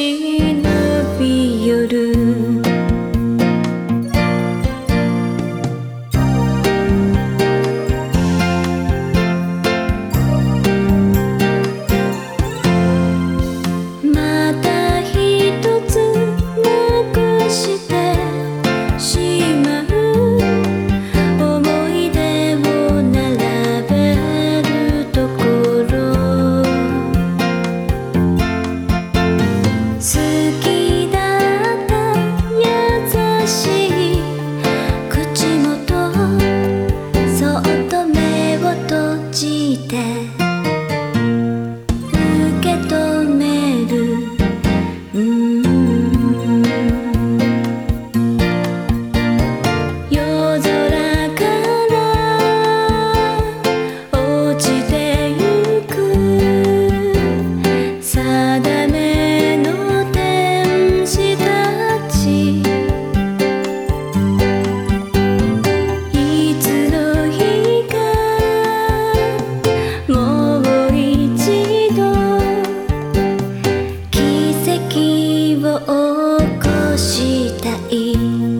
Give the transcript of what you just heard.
心。Mm. を起こしたい。